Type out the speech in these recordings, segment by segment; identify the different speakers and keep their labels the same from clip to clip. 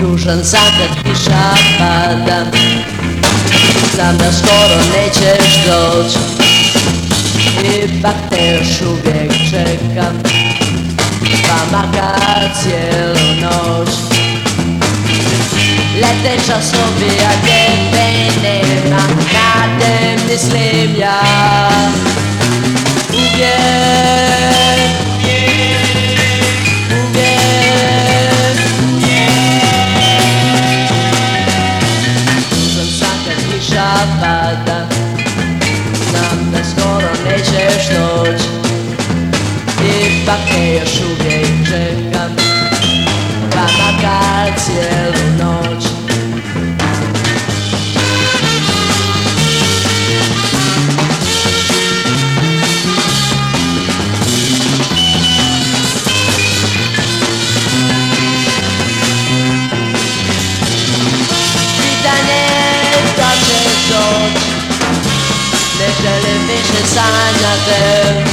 Speaker 1: Dužan sam kad kiša pada Znam da skoro nećeš doć Ipak te još uvijek čekam Pa makar cijelu noć Lete časovi, a tebe Na te mislim ja te još uvijek čekam Pa makar cijelu noć Pitanje da ćeš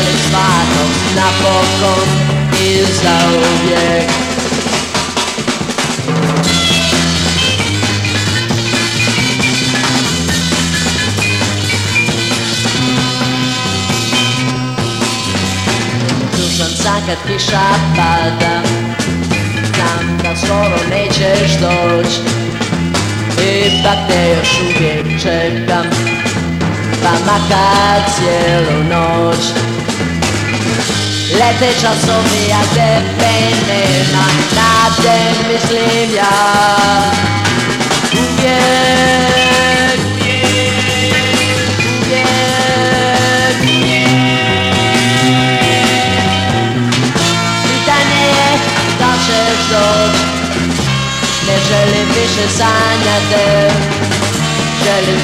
Speaker 1: Želim stvarnost napokon i zauvijek. Dužan sam kad kiša pada Znam da skoro nećeš doć. Ipak te još uvijek čekam Pa makar cijelu noć Lete časovi, a tebe nema Na te mislim ja. Uvijek Uvijek Pitanje je da ćeš doć Ne želim više sanjati Želim